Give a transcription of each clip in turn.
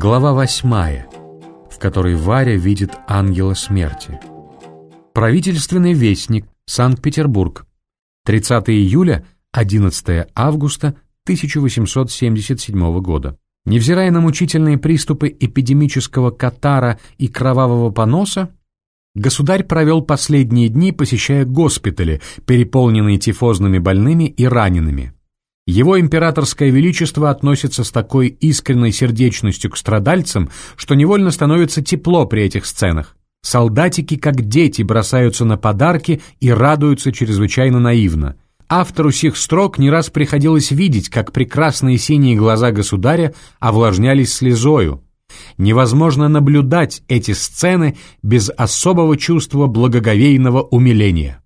Глава восьмая, в которой Варя видит ангела смерти. Правительственный вестник, Санкт-Петербург. 30 июля, 11 августа 1877 года. Невзирая на мучительные приступы эпидемического катара и кровавого поноса, государь провел последние дни, посещая госпитали, переполненные тифозными больными и ранеными. Его императорское величество относится с такой искренней сердечностью к страдальцам, что невольно становится тепло при этих сценах. Солдатики, как дети, бросаются на подарки и радуются чрезвычайно наивно. Автору сих строк не раз приходилось видеть, как прекрасные синие глаза государя овлажнялись слезою. Невозможно наблюдать эти сцены без особого чувства благоговейного умиления.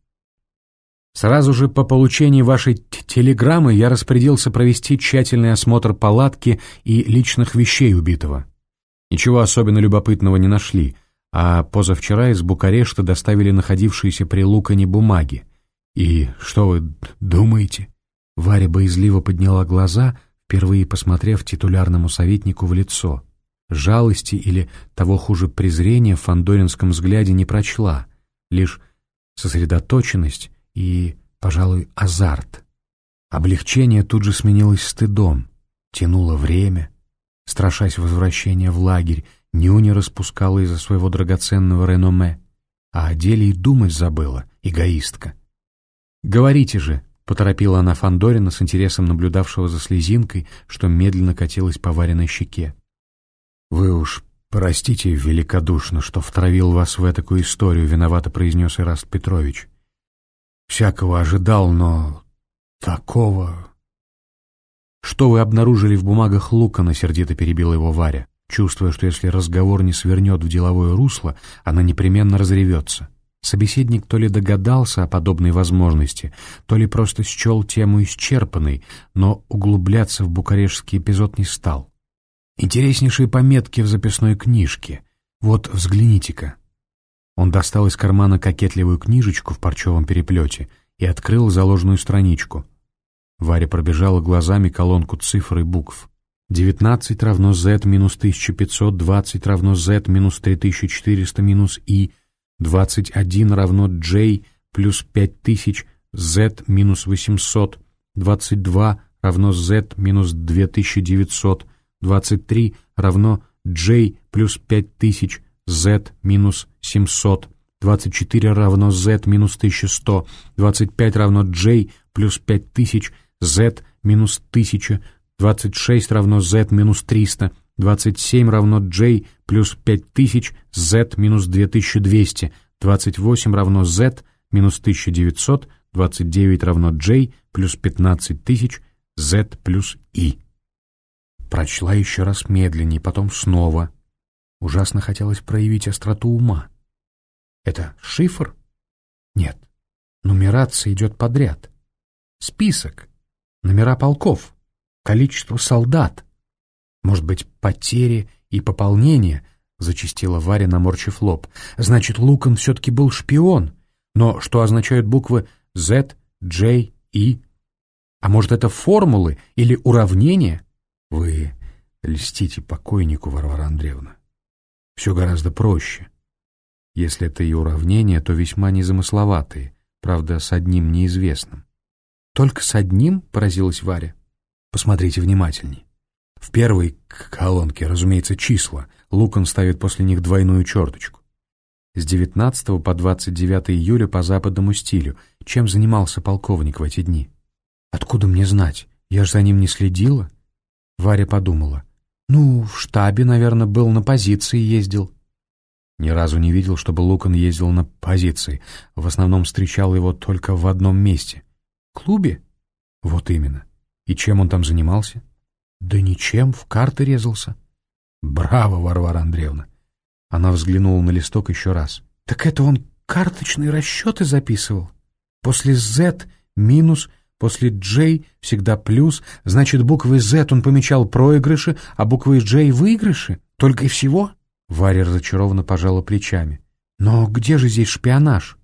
Сразу же по получении вашей телеграммы я распорядился провести тщательный осмотр палатки и личных вещей убитого. Ничего особенно любопытного не нашли, а позавчера из Букарешта доставили находившиеся при Лукане бумаги. И что вы думаете? Варя боязливо подняла глаза, впервые посмотрев титулярному советнику в лицо. Жалости или, того хуже, презрения в фандоринском взгляде не прочла, лишь сосредоточенность и, пожалуй, азарт. Облегчение тут же сменилось стыдом, тянуло время. Страшась возвращения в лагерь, Ню не распускала из-за своего драгоценного реноме, а о деле и думать забыла, эгоистка. «Говорите же», — поторопила она Фандорина с интересом наблюдавшего за слезинкой, что медленно катилась по вареной щеке. «Вы уж простите великодушно, что втравил вас в эту историю», — виновато произнес Ираст Петрович. Всякого ожидал, но такого... «Что вы обнаружили в бумагах Лукана?» — сердито перебила его Варя, чувствуя, что если разговор не свернет в деловое русло, она непременно разревется. Собеседник то ли догадался о подобной возможности, то ли просто счел тему исчерпанной, но углубляться в букарешский эпизод не стал. Интереснейшие пометки в записной книжке. Вот, взгляните-ка. Он достал из кармана кокетливую книжечку в парчевом переплете и открыл заложенную страничку. Варя пробежала глазами колонку цифр и букв. 19 равно z минус 1500, 20 равно z минус 3400 минус i, 21 равно j плюс 5000, z минус 800, 22 равно z минус 2900, 23 равно j плюс 5000, z минус 700, 24 равно z минус 1100, 25 равно j плюс 5000, z минус 1000, 26 равно z минус 300, 27 равно j плюс 5000, z минус 2200, 28 равно z минус 1900, 29 равно j плюс 15000, z плюс i. Прочла еще раз медленнее, потом снова. Ужасно хотелось проявить остроту ума. Это шифр? Нет. Нумерация идет подряд. Список. Номера полков. Количество солдат. Может быть, потери и пополнение, зачистила Варя, наморчив лоб. Значит, Лукан все-таки был шпион. Но что означают буквы Z, J, I? А может, это формулы или уравнения? Вы льстите покойнику, Варвара Андреевна. Все гораздо проще. Если это и уравнения, то весьма незамысловатые, правда, с одним неизвестным. «Только с одним?» — поразилась Варя. «Посмотрите внимательней. В первой колонке, разумеется, числа. Лукан ставит после них двойную черточку. С 19 по 29 июля по западному стилю. Чем занимался полковник в эти дни? Откуда мне знать? Я же за ним не следила. Варя подумала. Ну, в штабе, наверное, был, на позиции ездил. Ни разу не видел, чтобы Лукан ездил на позиции. В основном встречал его только в одном месте. Клубе? Вот именно. И чем он там занимался? Да ничем, в карты резался. Браво, Варвара Андреевна. Она взглянула на листок еще раз. Так это он карточные расчеты записывал? После Z минус, после J всегда плюс, значит, буквой Z он помечал проигрыши, а буквой J выигрыши? Только и всего? Варя разочарованно пожала плечами. «Но где же здесь шпионаж?»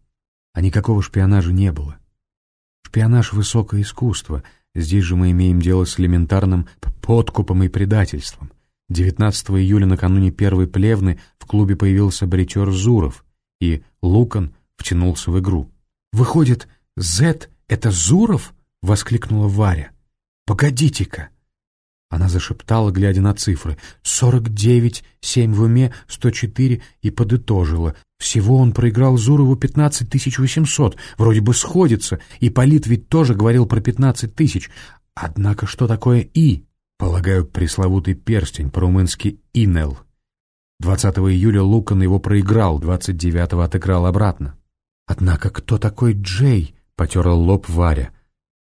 А никакого шпионажа не было. Шпионаж — высокое искусство. Здесь же мы имеем дело с элементарным подкупом и предательством. 19 июля накануне первой плевны в клубе появился бритер Зуров, и Лукан втянулся в игру. «Выходит, Зет — это Зуров?» — воскликнула Варя. «Погодите-ка!» Она зашептала, глядя на цифры. «Сорок девять, семь в уме, сто четыре» и подытожила. Всего он проиграл Зурову пятнадцать тысяч восемьсот. Вроде бы сходится, и Полит ведь тоже говорил про пятнадцать тысяч. Однако что такое «и»? Полагаю, пресловутый перстень, по-румынски «инел». 20 июля Лукан его проиграл, 29-го отыграл обратно. Однако кто такой Джей? Потерла лоб Варя.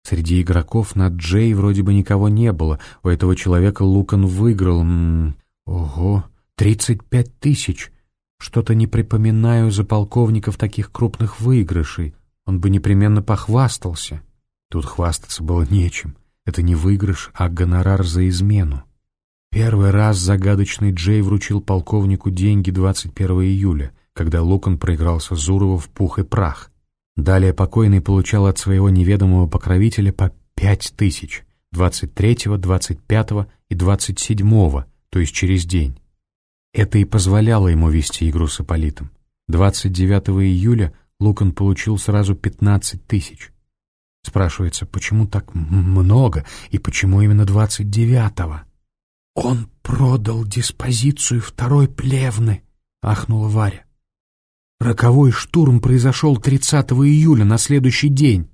Среди игроков на Джей вроде бы никого не было. У этого человека Лукан выиграл... М -м, ого, 35 тысяч. Что-то не припоминаю за полковников таких крупных выигрышей. Он бы непременно похвастался. Тут хвастаться было нечем. Это не выигрыш, а гонорар за измену. Первый раз загадочный Джей вручил полковнику деньги 21 июля, когда Лукан проигрался Зурову в пух и прах. Далее покойный получал от своего неведомого покровителя по пять тысяч 23, 25 и 27, то есть через день. Это и позволяло ему вести игру с Аполитом. 29 июля Лукан получил сразу 15 тысяч. Спрашивается, почему так много и почему именно 29-го? «Он продал диспозицию второй плевны», — ахнула Варя. «Роковой штурм произошел 30 июля, на следующий день».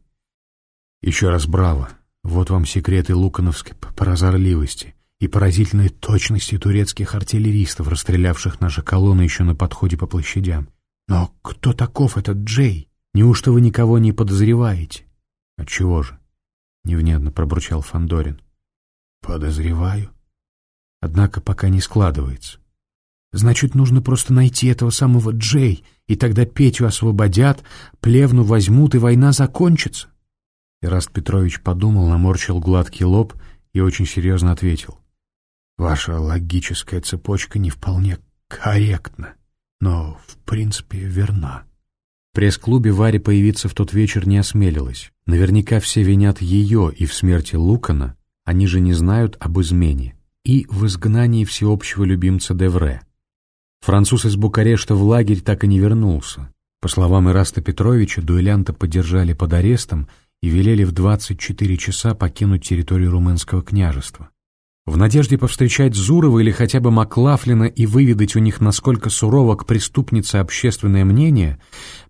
«Еще раз браво. Вот вам секреты лукановской прозорливости и поразительной точности турецких артиллеристов, расстрелявших наши колонны еще на подходе по площадям. Но кто таков этот Джей? Неужто вы никого не подозреваете?» «Отчего же?» — невнятно пробурчал Фандорин. «Подозреваю. Однако пока не складывается. Значит, нужно просто найти этого самого Джей, и тогда Петю освободят, плевну возьмут, и война закончится». Ираст Петрович подумал, наморщил гладкий лоб и очень серьезно ответил. «Ваша логическая цепочка не вполне корректна, но, в принципе, верна». В пресс-клубе Варя появиться в тот вечер не осмелилась. Наверняка все винят ее и в смерти Лукана, они же не знают об измене, и в изгнании всеобщего любимца Девре. Француз из Букарешта в лагерь так и не вернулся. По словам Ираста Петровича, дуэлянта подержали под арестом и велели в 24 часа покинуть территорию румынского княжества. В надежде повстречать Зурова или хотя бы Маклафлина и выведать у них, насколько сурово к преступнице общественное мнение,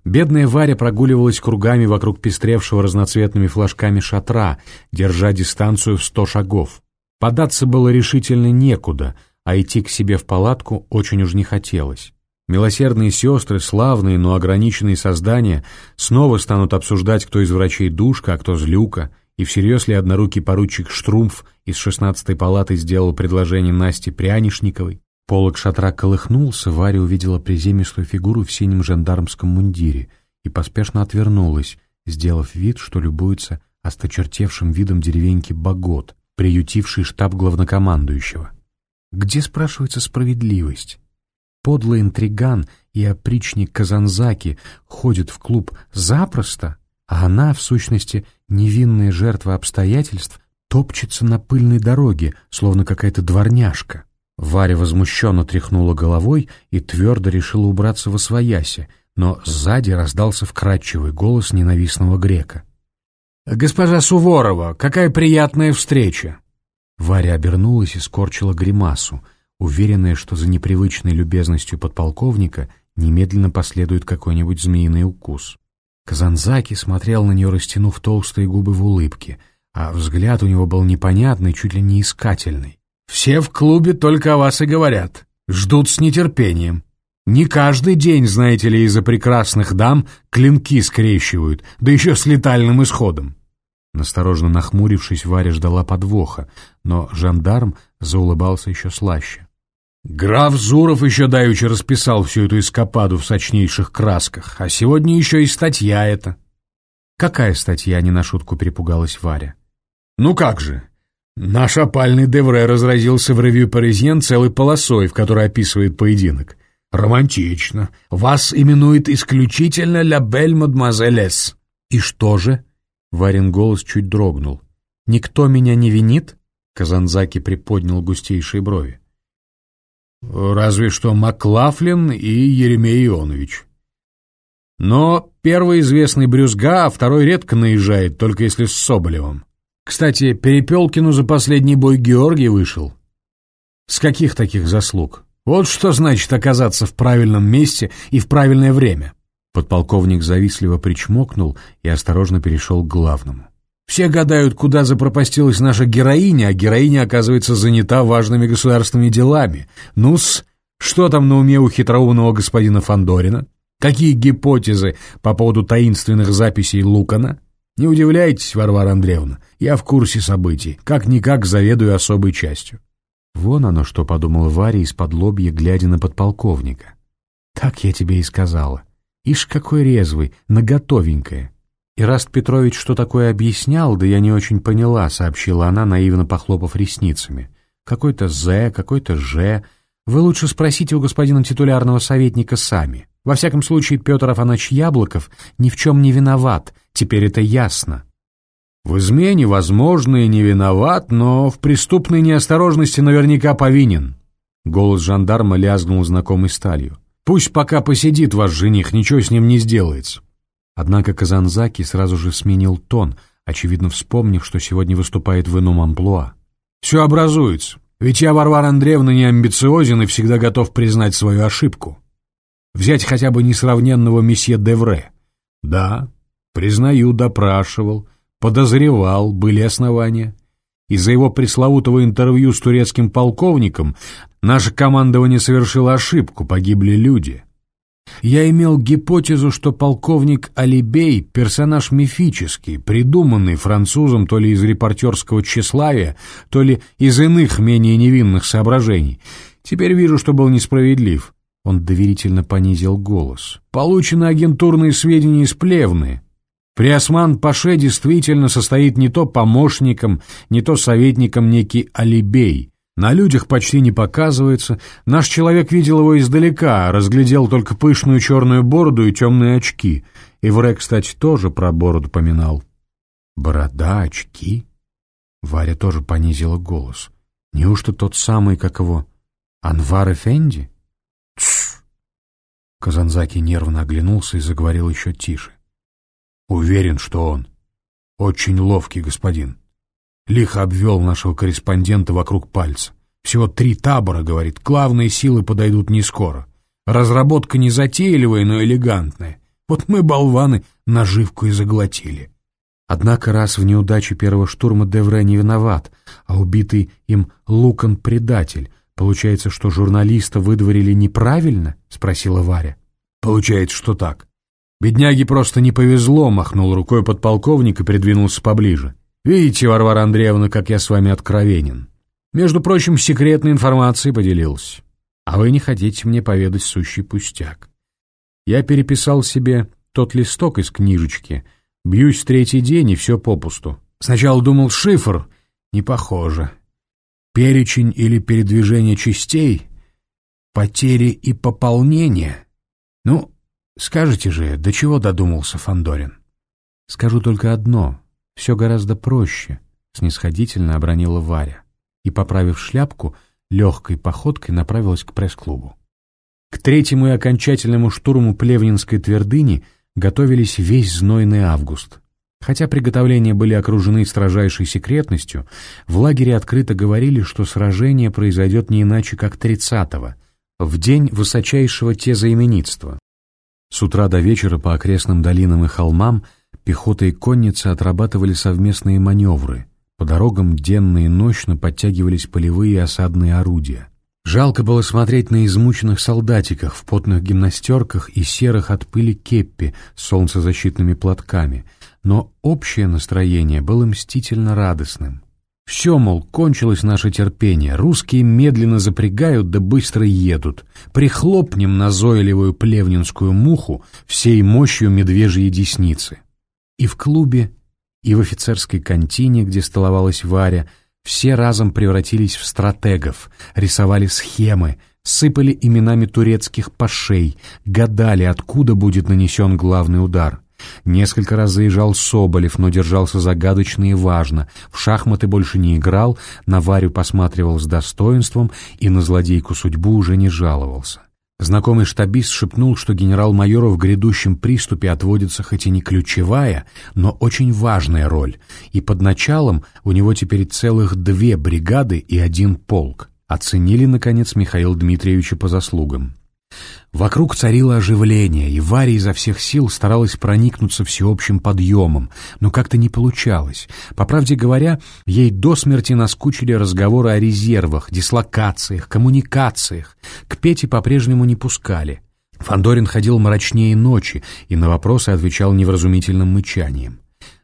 бедная Варя прогуливалась кругами вокруг пестревшего разноцветными флажками шатра, держа дистанцию в сто шагов. Податься было решительно некуда, а идти к себе в палатку очень уж не хотелось. Милосердные сестры, славные, но ограниченные создания, снова станут обсуждать, кто из врачей душка, а кто злюка — и всерьез ли однорукий поручик Штрумф из шестнадцатой палаты сделал предложение Насте Прянишниковой? Полок шатра колыхнулся, Варя увидела приземистую фигуру в синем жандармском мундире и поспешно отвернулась, сделав вид, что любуется осточертевшим видом деревеньки Богот, приютивший штаб главнокомандующего. Где, спрашивается, справедливость? Подлый интриган и опричник Казанзаки ходит в клуб запросто, а она, в сущности, невинная жертва обстоятельств, топчется на пыльной дороге, словно какая-то дворняжка. Варя возмущенно тряхнула головой и твердо решила убраться во свояси, но сзади раздался вкрадчивый голос ненавистного грека. «Госпожа Суворова, какая приятная встреча!» Варя обернулась и скорчила гримасу, уверенная, что за непривычной любезностью подполковника немедленно последует какой-нибудь змеиный укус. Казанзаки смотрел на нее, растянув толстые губы в улыбке, а взгляд у него был непонятный, чуть ли не искательный. «Все в клубе только о вас и говорят. Ждут с нетерпением. Не каждый день, знаете ли, из-за прекрасных дам клинки скрещивают, да еще с летальным исходом». Насторожно нахмурившись, Варя ждала подвоха, но жандарм заулыбался еще слаще. Граф Зуров еще давеча расписал всю эту эскападу в сочнейших красках, а сегодня еще и статья эта. Какая статья, не на шутку перепугалась Варя. Ну как же, наш опальный Девре разразился в ревью «Паризьен» целой полосой, в которой описывает поединок. Романтично. Вас именует исключительно «Ля Бель Мадемуазель И что же? Варин голос чуть дрогнул. «Никто меня не винит?» Казанзаки приподнял густейшие брови. разве что Маклафлин и Еремей Ионович. Но первый известный брюзга, а второй редко наезжает, только если с Соболевым. Кстати, Перепелкину за последний бой Георгий вышел. С каких таких заслуг? Вот что значит оказаться в правильном месте и в правильное время. Подполковник завистливо причмокнул и осторожно перешел к главному. Все гадают, куда запропастилась наша героиня, а героиня, оказывается, занята важными государственными делами. Ну-с, что там на уме у хитроумного господина Фандорина? Какие гипотезы по поводу таинственных записей Лукана? Не удивляйтесь, Варвара Андреевна, я в курсе событий, как-никак заведую особой частью. Вон оно что, подумал Варя из-под лобья, глядя на подполковника. Так я тебе и сказала. Ишь, какой резвый, наготовенькое. Ираст Петрович что такое объяснял, да я не очень поняла, сообщила она, наивно похлопав ресницами. Какой-то «З», какой-то «Ж». Вы лучше спросите у господина титулярного советника сами. Во всяком случае, Петр Афанач Яблоков ни в чем не виноват, теперь это ясно. В измене, возможно, и не виноват, но в преступной неосторожности наверняка повинен. Голос жандарма лязгнул знакомой сталью. Пусть пока посидит ваш жених, ничего с ним не сделается. Однако Казанзаки сразу же сменил тон, очевидно вспомнив, что сегодня выступает в ином амплуа. «Все образуется, ведь я, Варвара Андреевна, не амбициозен и всегда готов признать свою ошибку. Взять хотя бы несравненного месье Девре. Да, признаю, допрашивал, подозревал, были основания. Из-за его пресловутого интервью с турецким полковником наше командование совершило ошибку, погибли люди. Я имел гипотезу, что полковник Алибей — персонаж мифический, придуманный французом то ли из репортерского тщеславия, то ли из иных менее невинных соображений. Теперь вижу, что был несправедлив. Он доверительно понизил голос. Получены агентурные сведения из Плевны. Приосман Паше действительно состоит не то помощником, не то советником некий Алибей. На людях почти не показывается. Наш человек видел его издалека, разглядел только пышную черную бороду и темные очки. Ивре, кстати, тоже про бороду поминал. Борода, очки? Варя тоже понизила голос. Неужто тот самый, как его, Анвар Эфенди? Тссс! Казанзаки нервно оглянулся и заговорил еще тише. Уверен, что он. Очень ловкий господин. Лихо обвел нашего корреспондента вокруг пальца. Всего три табора, говорит, главные силы подойдут не скоро. Разработка не затейливая, но элегантная. Вот мы, болваны, наживку и заглотили. Однако раз в неудаче первого штурма Девре не виноват, а убитый им Лукан предатель. Получается, что журналиста выдворили неправильно? — спросила Варя. Получается, что так. Бедняге просто не повезло, махнул рукой подполковник и придвинулся поближе. Видите, Варвара Андреевна, как я с вами откровенен. Между прочим, секретной информацией поделился. А вы не хотите мне поведать сущий пустяк. Я переписал себе тот листок из книжечки. Бьюсь третий день, и все попусту. Сначала думал шифр. Не похоже. Перечень или передвижение частей, потери и пополнение. Ну, Скажите же, до чего додумался Фандорин? Скажу только одно. Все гораздо проще, снисходительно обронила Варя. И, поправив шляпку, легкой походкой направилась к пресс-клубу. К третьему и окончательному штурму Плевнинской твердыни готовились весь знойный август. Хотя приготовления были окружены строжайшей секретностью, в лагере открыто говорили, что сражение произойдет не иначе, как 30-го, в день высочайшего тезаименитства, с утра до вечера по окрестным долинам и холмам пехота и конница отрабатывали совместные маневры. По дорогам денно и ночно подтягивались полевые и осадные орудия. Жалко было смотреть на измученных солдатиках в потных гимнастерках и серых от пыли кеппи с солнцезащитными платками, но общее настроение было мстительно радостным. Все, мол, кончилось наше терпение, русские медленно запрягают да быстро едут. Прихлопнем назойливую плевнинскую муху всей мощью медвежьей десницы. И в клубе, и в офицерской контине, где столовалась Варя, все разом превратились в стратегов, рисовали схемы, сыпали именами турецких пашей, гадали, откуда будет нанесен главный удар. Несколько раз заезжал Соболев, но держался загадочно и важно. В шахматы больше не играл, на Варю посматривал с достоинством и на злодейку судьбу уже не жаловался. Знакомый штабист шепнул, что генерал-майору в грядущем приступе отводится хоть и не ключевая, но очень важная роль, и под началом у него теперь целых две бригады и один полк. Оценили, наконец, Михаил Дмитриевича по заслугам. Вокруг царило оживление, и Варя изо всех сил старалась проникнуться всеобщим подъемом, но как-то не получалось. По правде говоря, ей до смерти наскучили разговоры о резервах, дислокациях, коммуникациях. К Пете по-прежнему не пускали. Фандорин ходил мрачнее ночи и на вопросы отвечал невразумительным мычанием.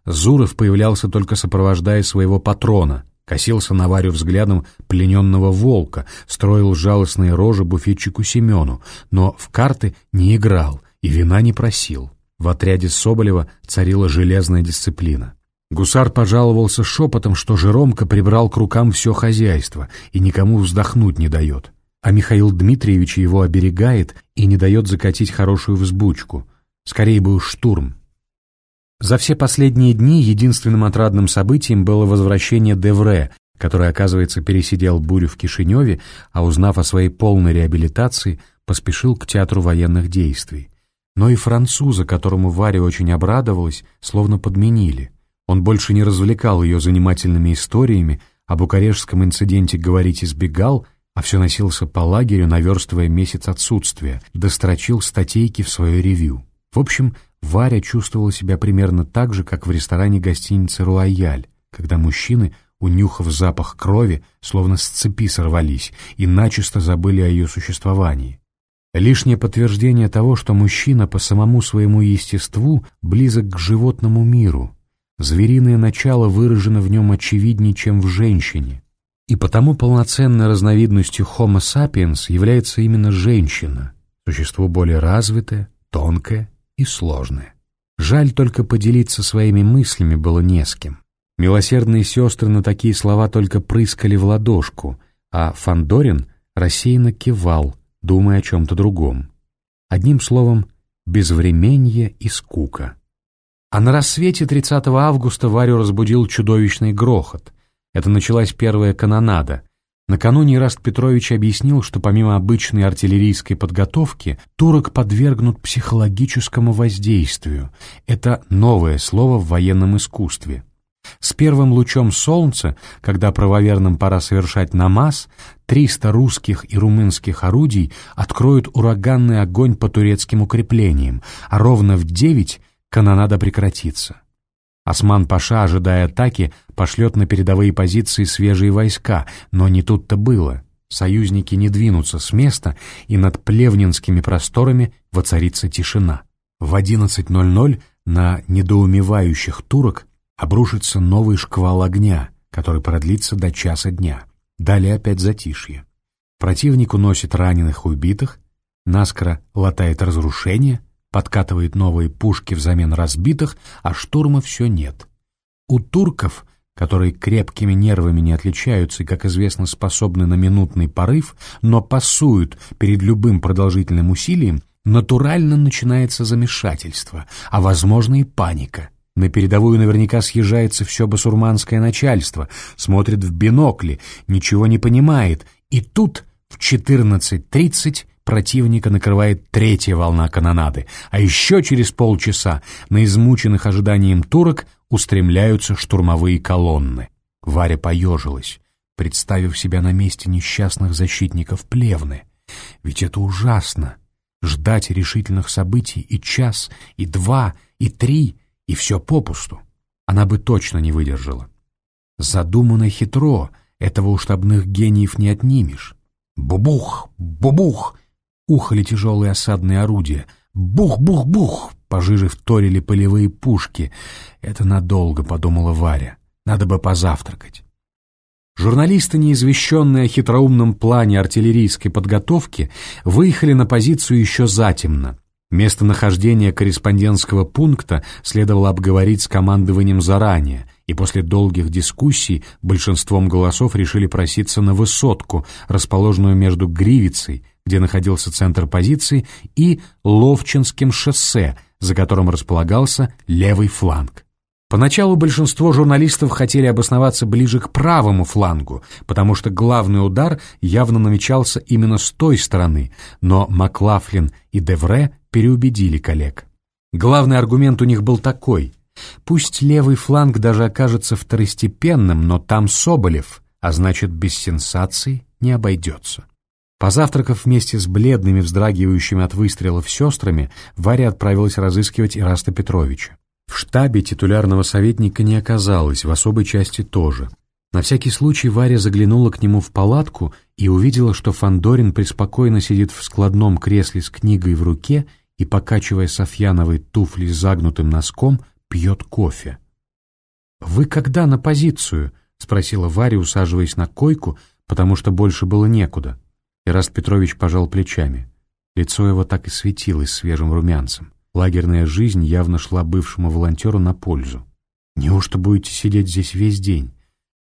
Зуров появлялся только сопровождая своего патрона, Косился на Варю взглядом плененного волка, строил жалостные рожи буфетчику Семену, но в карты не играл и вина не просил. В отряде Соболева царила железная дисциплина. Гусар пожаловался шепотом, что Жеромка прибрал к рукам все хозяйство и никому вздохнуть не дает. А Михаил Дмитриевич его оберегает и не дает закатить хорошую взбучку. Скорее бы уж штурм. За все последние дни единственным отрадным событием было возвращение Девре, который, оказывается, пересидел бурю в Кишиневе, а узнав о своей полной реабилитации, поспешил к театру военных действий. Но и француза, которому Варя очень обрадовалась, словно подменили. Он больше не развлекал ее занимательными историями, о букарешском инциденте говорить избегал, а все носился по лагерю, наверстывая месяц отсутствия, дострочил статейки в свое ревью. В общем, Варя чувствовала себя примерно так же, как в ресторане гостиницы «Руаяль», когда мужчины, унюхав запах крови, словно с цепи сорвались и начисто забыли о ее существовании. Лишнее подтверждение того, что мужчина по самому своему естеству близок к животному миру. Звериное начало выражено в нем очевиднее, чем в женщине. И потому полноценной разновидностью Homo sapiens является именно женщина, существо более развитое, тонкое и сложное. Жаль только поделиться своими мыслями было не с кем. Милосердные сестры на такие слова только прыскали в ладошку, а Фандорин рассеянно кивал, думая о чем-то другом. Одним словом, безвременье и скука. А на рассвете 30 августа Варю разбудил чудовищный грохот. Это началась первая канонада, Накануне Ираст Петрович объяснил, что помимо обычной артиллерийской подготовки, турок подвергнут психологическому воздействию. Это новое слово в военном искусстве. С первым лучом солнца, когда правоверным пора совершать намаз, 300 русских и румынских орудий откроют ураганный огонь по турецким укреплениям, а ровно в 9 канонада прекратится. Осман-Паша, ожидая атаки, пошлет на передовые позиции свежие войска, но не тут-то было. Союзники не двинутся с места, и над плевнинскими просторами воцарится тишина. В 11.00 на недоумевающих турок обрушится новый шквал огня, который продлится до часа дня. Далее опять затишье. Противник уносит раненых и убитых, наскоро латает разрушения, подкатывает новые пушки взамен разбитых, а штурма все нет. У турков, которые крепкими нервами не отличаются и, как известно, способны на минутный порыв, но пасуют перед любым продолжительным усилием, натурально начинается замешательство, а, возможно, и паника. На передовую наверняка съезжается все басурманское начальство, смотрит в бинокли, ничего не понимает, и тут в 14.30 противника накрывает третья волна канонады, а еще через полчаса на измученных ожиданием турок устремляются штурмовые колонны. Варя поежилась, представив себя на месте несчастных защитников Плевны. Ведь это ужасно — ждать решительных событий и час, и два, и три, и все попусту. Она бы точно не выдержала. Задумано хитро, этого у штабных гениев не отнимешь. Бубух, бубух, Ухали тяжелые осадные орудия. Бух-бух-бух! Пожиже вторили полевые пушки. Это надолго, подумала Варя. Надо бы позавтракать. Журналисты, неизвещенные о хитроумном плане артиллерийской подготовки, выехали на позицию еще затемно. Местонахождение корреспондентского пункта следовало обговорить с командованием заранее, и после долгих дискуссий большинством голосов решили проситься на высотку, расположенную между Гривицей, где находился центр позиции, и Ловчинским шоссе, за которым располагался левый фланг. Поначалу большинство журналистов хотели обосноваться ближе к правому флангу, потому что главный удар явно намечался именно с той стороны, но Маклафлин и Девре переубедили коллег. Главный аргумент у них был такой. Пусть левый фланг даже окажется второстепенным, но там Соболев, а значит без сенсаций не обойдется. Позавтракав вместе с бледными, вздрагивающими от выстрелов сестрами, Варя отправилась разыскивать Ираста Петровича. В штабе титулярного советника не оказалось, в особой части тоже. На всякий случай Варя заглянула к нему в палатку и увидела, что Фандорин преспокойно сидит в складном кресле с книгой в руке и, покачивая Софьяновой туфли с загнутым носком, пьет кофе. «Вы когда на позицию?» — спросила Варя, усаживаясь на койку, потому что больше было некуда. Ираст Петрович пожал плечами. Лицо его так и светилось свежим румянцем. Лагерная жизнь явно шла бывшему волонтеру на пользу. «Неужто будете сидеть здесь весь день?»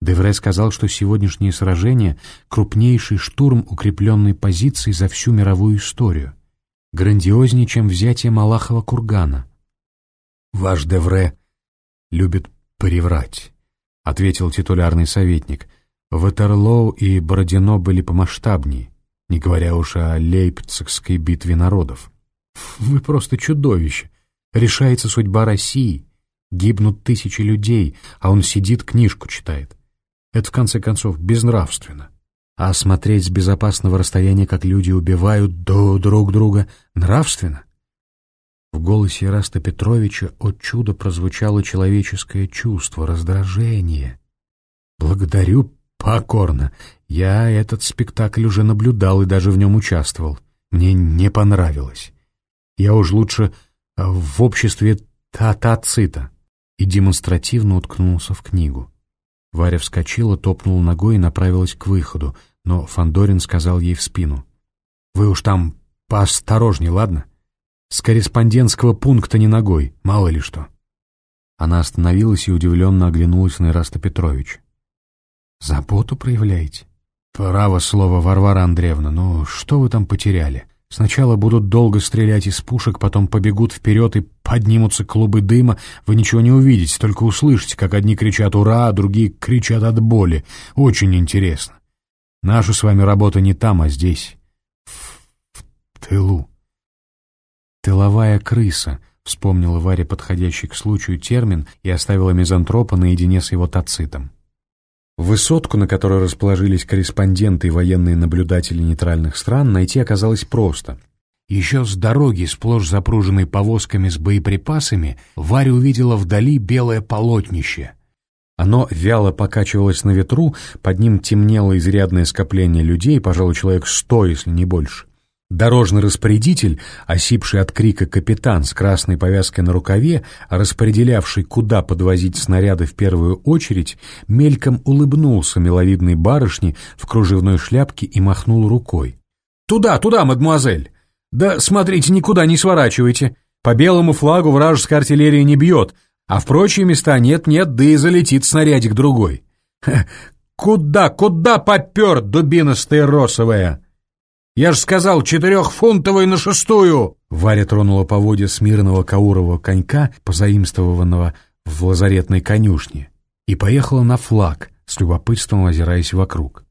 Девре сказал, что сегодняшнее сражение — крупнейший штурм укрепленной позиции за всю мировую историю. Грандиознее, чем взятие Малахова кургана. «Ваш Девре любит приврать», — ответил титулярный советник. «Ватерлоу и Бородино были помасштабнее, не говоря уж о Лейпцигской битве народов. Вы просто чудовище. Решается судьба России. Гибнут тысячи людей, а он сидит, книжку читает. Это, в конце концов, безнравственно. А смотреть с безопасного расстояния, как люди убивают друг друга, нравственно? В голосе Ираста Петровича от чуда прозвучало человеческое чувство, раздражение. «Благодарю покорно. Я этот спектакль уже наблюдал и даже в нем участвовал. Мне не понравилось. Я уж лучше э, в обществе татацита. И демонстративно уткнулся в книгу. Варя вскочила, топнула ногой и направилась к выходу, но Фандорин сказал ей в спину. «Вы уж там поосторожней, ладно? С корреспондентского пункта не ногой, мало ли что». Она остановилась и удивленно оглянулась на Ираста Петрович. «Заботу проявляете?» «Право слово, Варвара Андреевна, ну что вы там потеряли? Сначала будут долго стрелять из пушек, потом побегут вперед и поднимутся клубы дыма. Вы ничего не увидите, только услышите, как одни кричат «Ура!», а другие кричат от боли. Очень интересно. Наша с вами работа не там, а здесь, в, в тылу. «Тыловая крыса», — вспомнила Варя подходящий к случаю термин и оставила мизантропа наедине с его тацитом. Высотку, на которой расположились корреспонденты и военные наблюдатели нейтральных стран, найти оказалось просто. Еще с дороги, сплошь запруженной повозками с боеприпасами, Варя увидела вдали белое полотнище. Оно вяло покачивалось на ветру, под ним темнело изрядное скопление людей, пожалуй, человек сто, если не больше. Дорожный распорядитель, осипший от крика капитан с красной повязкой на рукаве, распределявший, куда подвозить снаряды в первую очередь, мельком улыбнулся миловидной барышне в кружевной шляпке и махнул рукой. «Туда, туда, мадмуазель! Да смотрите, никуда не сворачивайте! По белому флагу вражеская артиллерия не бьет, а в прочие места нет-нет, да и залетит снарядик другой. Куда, куда попер, дубина стаиросовая?» Я ж сказал, четырехфунтовый на шестую!» Варя тронула поводья смирного каурового конька, позаимствованного в лазаретной конюшне, и поехала на флаг, с любопытством озираясь вокруг.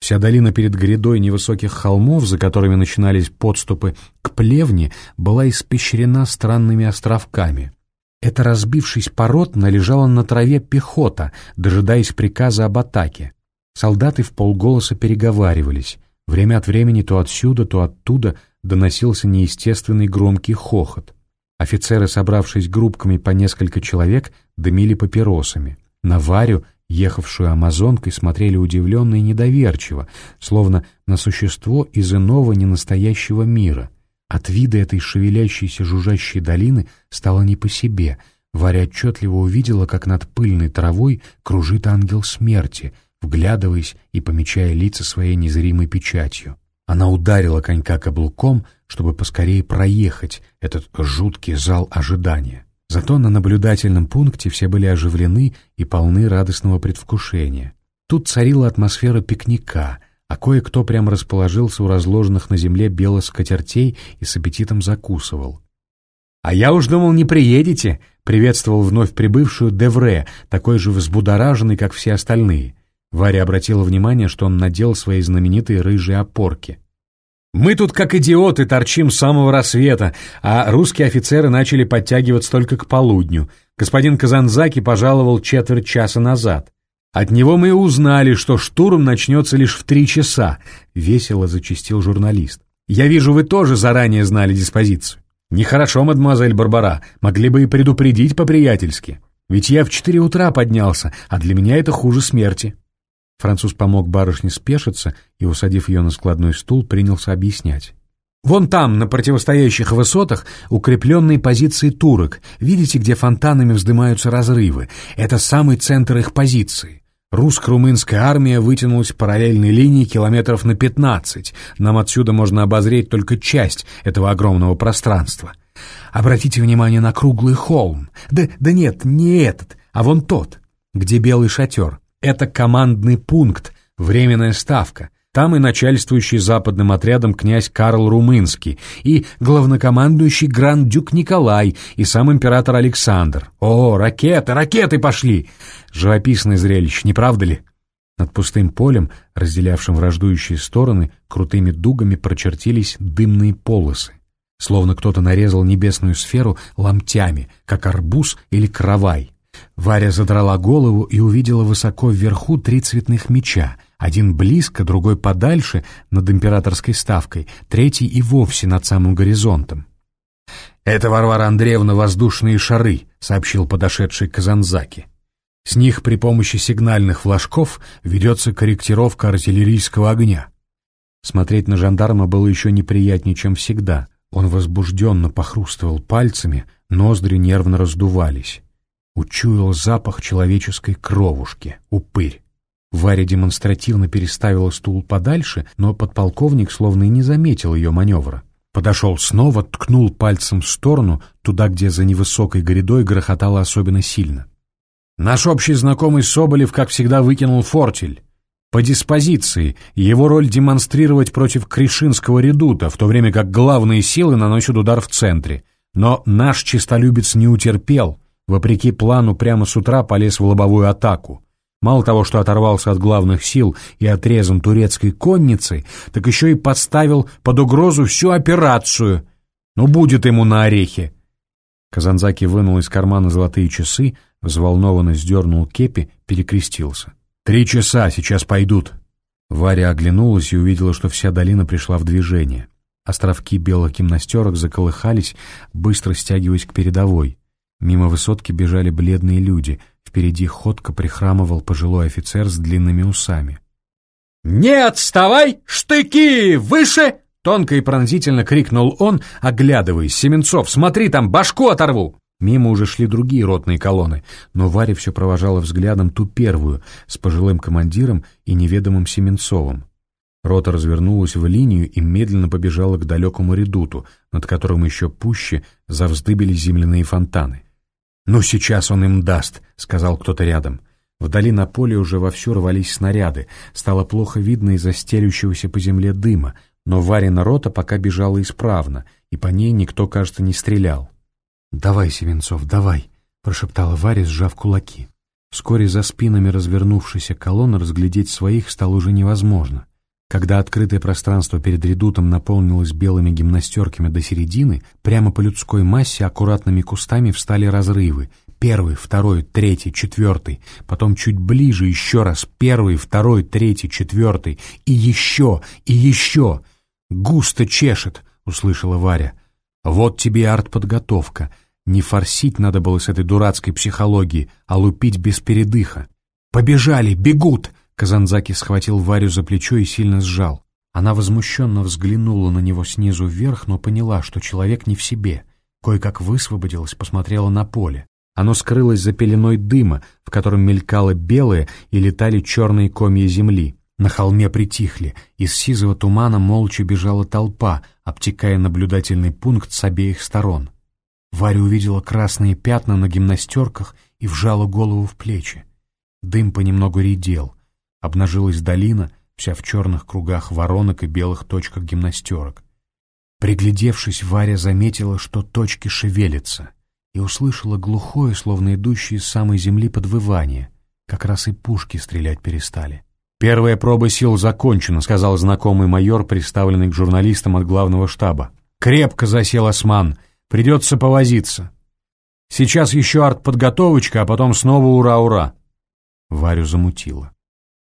Вся долина перед грядой невысоких холмов, за которыми начинались подступы к плевне, была испещрена странными островками. Это разбившись породно лежала на траве пехота, дожидаясь приказа об атаке. Солдаты в полголоса переговаривались. Время от времени то отсюда, то оттуда доносился неестественный громкий хохот. Офицеры, собравшись группками по несколько человек, дымили папиросами. На Варю, ехавшую амазонкой, смотрели удивленно и недоверчиво, словно на существо из иного ненастоящего мира. От вида этой шевелящейся жужжащей долины стало не по себе. Варя отчетливо увидела, как над пыльной травой кружит ангел смерти — вглядываясь и помечая лица своей незримой печатью. Она ударила конька каблуком, чтобы поскорее проехать этот жуткий зал ожидания. Зато на наблюдательном пункте все были оживлены и полны радостного предвкушения. Тут царила атмосфера пикника, а кое-кто прямо расположился у разложенных на земле белых скатертей и с аппетитом закусывал. «А я уж думал, не приедете», — приветствовал вновь прибывшую Девре, такой же взбудораженный, как все остальные. Варя обратила внимание, что он надел свои знаменитые рыжие опорки. «Мы тут как идиоты торчим с самого рассвета, а русские офицеры начали подтягиваться только к полудню. Господин Казанзаки пожаловал четверть часа назад. От него мы узнали, что штурм начнется лишь в три часа», — весело зачистил журналист. «Я вижу, вы тоже заранее знали диспозицию». «Нехорошо, мадемуазель Барбара, могли бы и предупредить по-приятельски. Ведь я в четыре утра поднялся, а для меня это хуже смерти». Француз помог барышне спешиться и, усадив ее на складной стул, принялся объяснять. «Вон там, на противостоящих высотах, укрепленные позиции турок. Видите, где фонтанами вздымаются разрывы? Это самый центр их позиции. Русско-румынская армия вытянулась параллельной линии километров на 15. Нам отсюда можно обозреть только часть этого огромного пространства. Обратите внимание на круглый холм. Да, да нет, не этот, а вон тот, где белый шатер. Это командный пункт, временная ставка. Там и начальствующий западным отрядом князь Карл Румынский, и главнокомандующий гранд-дюк Николай, и сам император Александр. О, ракеты, ракеты пошли! Живописное зрелище, не правда ли? Над пустым полем, разделявшим враждующие стороны, крутыми дугами прочертились дымные полосы. Словно кто-то нарезал небесную сферу ломтями, как арбуз или кровай. Варя задрала голову и увидела высоко вверху три цветных меча, один близко, другой подальше, над императорской ставкой, третий и вовсе над самым горизонтом. «Это, Варвара Андреевна, воздушные шары», — сообщил подошедший Казанзаки. «С них при помощи сигнальных флажков ведется корректировка артиллерийского огня». Смотреть на жандарма было еще неприятнее, чем всегда. Он возбужденно похрустывал пальцами, ноздри нервно раздувались. Учуял запах человеческой кровушки, упырь. Варя демонстративно переставила стул подальше, но подполковник словно и не заметил ее маневра. Подошел снова, ткнул пальцем в сторону, туда, где за невысокой грядой грохотало особенно сильно. Наш общий знакомый Соболев, как всегда, выкинул фортель. По диспозиции его роль демонстрировать против Кришинского редута, в то время как главные силы наносят удар в центре. Но наш чистолюбец не утерпел — вопреки плану прямо с утра полез в лобовую атаку. Мало того, что оторвался от главных сил и отрезан турецкой конницей, так еще и подставил под угрозу всю операцию. Ну, будет ему на орехи. Казанзаки вынул из кармана золотые часы, взволнованно сдернул кепи, перекрестился. «Три часа, сейчас пойдут». Варя оглянулась и увидела, что вся долина пришла в движение. Островки белых гимнастерок заколыхались, быстро стягиваясь к передовой. Мимо высотки бежали бледные люди. Впереди ходко прихрамывал пожилой офицер с длинными усами. «Не отставай! Штыки! Выше!» Тонко и пронзительно крикнул он, оглядываясь. «Семенцов, смотри, там башку оторву!» Мимо уже шли другие ротные колонны, но Варя все провожала взглядом ту первую, с пожилым командиром и неведомым Семенцовым. Рота развернулась в линию и медленно побежала к далекому редуту, над которым еще пуще завздыбились земляные фонтаны. «Ну, сейчас он им даст», — сказал кто-то рядом. Вдали на поле уже вовсю рвались снаряды, стало плохо видно из-за стелющегося по земле дыма, но Варина рота пока бежала исправно, и по ней никто, кажется, не стрелял. «Давай, Севенцов, давай», — прошептала Варя, сжав кулаки. Вскоре за спинами развернувшейся колонны разглядеть своих стало уже невозможно. Когда открытое пространство перед редутом наполнилось белыми гимнастерками до середины, прямо по людской массе аккуратными кустами встали разрывы. Первый, второй, третий, четвертый. Потом чуть ближе еще раз. Первый, второй, третий, четвертый. И еще, и еще. «Густо чешет», — услышала Варя. «Вот тебе артподготовка. Не форсить надо было с этой дурацкой психологией, а лупить без передыха. Побежали, бегут!» Казанзаки схватил Варю за плечо и сильно сжал. Она возмущенно взглянула на него снизу вверх, но поняла, что человек не в себе. Кое-как высвободилась, посмотрела на поле. Оно скрылось за пеленой дыма, в котором мелькало белое и летали черные комья земли. На холме притихли, из сизого тумана молча бежала толпа, обтекая наблюдательный пункт с обеих сторон. Варя увидела красные пятна на гимнастерках и вжала голову в плечи. Дым понемногу редел. Обнажилась долина, вся в черных кругах воронок и белых точках гимнастерок. Приглядевшись, Варя заметила, что точки шевелятся, и услышала глухое, словно идущее с самой земли подвывание. Как раз и пушки стрелять перестали. «Первая проба сил закончена», — сказал знакомый майор, представленный к журналистам от главного штаба. «Крепко засел осман. Придется повозиться. Сейчас еще артподготовочка, а потом снова ура-ура». Варю замутило.